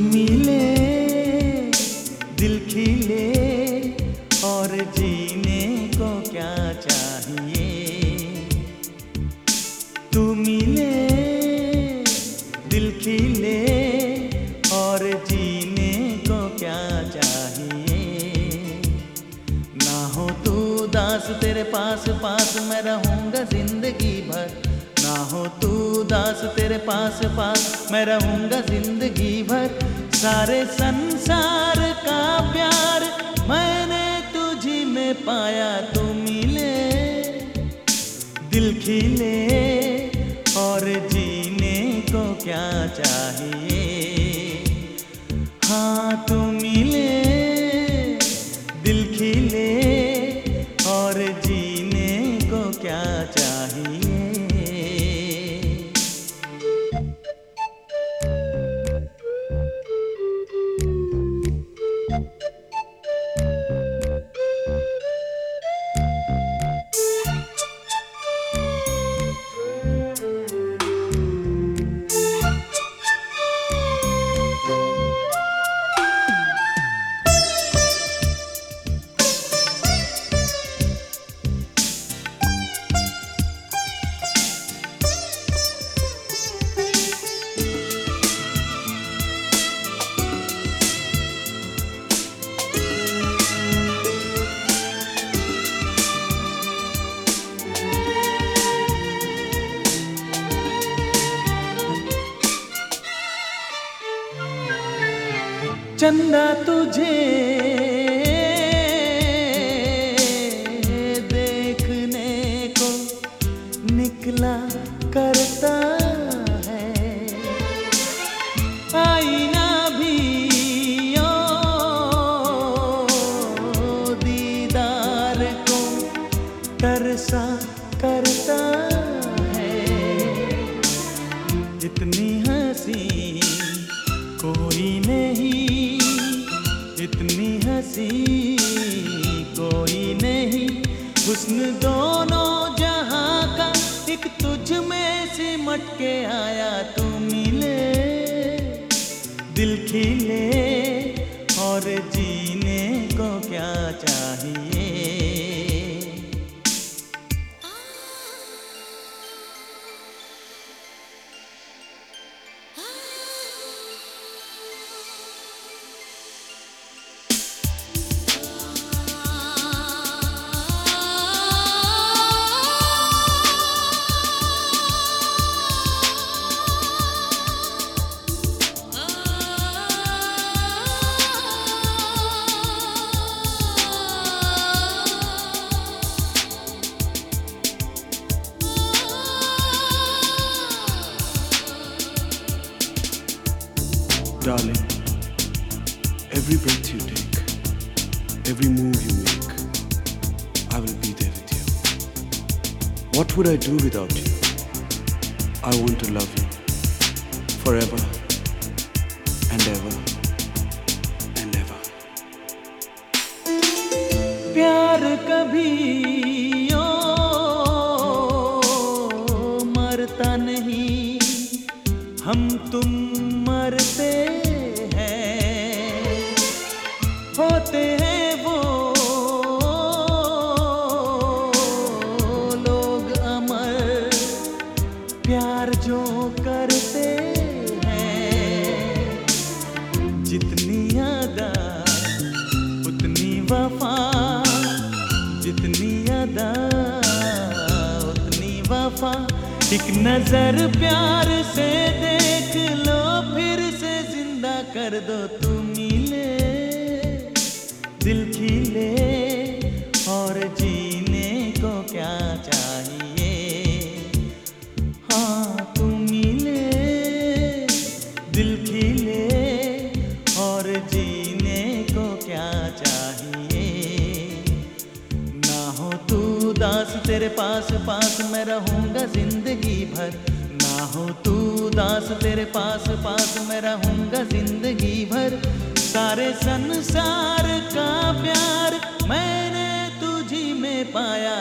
मिले, दिल खिले और जीने को क्या चाहिए? तू मिले, दिल खिले और जीने को क्या चाहिए? ना हो तू दास तेरे पास पास मैं रहूँगा ज़िंदगी भर। ना हो तू दास तेरे पास पास मैं रहूँगा ज़िंदगी भर। सारे संसार का प्यार मैंने तुझी में पाया, तू मिले। दिल खिले और जीने को क्या चाहिए? हाँ तू चंदा तुझे देखने को निकला करता है। आईना भी ओ दीदार को तरसा करता है। इतनी हँसी कोई नहीं हँसी कोई नहीं। हुस्न दोनों जहाँ का एक तुझ में सिमट के आया तू मिले। दिल खिले every breath you take, every move you make, I will be there with you. What would I do without you? I want to love you forever and ever and ever. प्यार कभी ओ मरता नहीं हम तुम मरते जितनी उतनी वफा। एक नज़र प्यार से देख लो, फिर से ज़िंदा कर दो तुम मिले। दिल खिले। पास पास मैं रहूँगा ज़िंदगी भर। ना हो तू दास तेरे पास पास मैं रहूँगा ज़िंदगी भर। सारे संसार का प्यार मैंने तुझी में पाया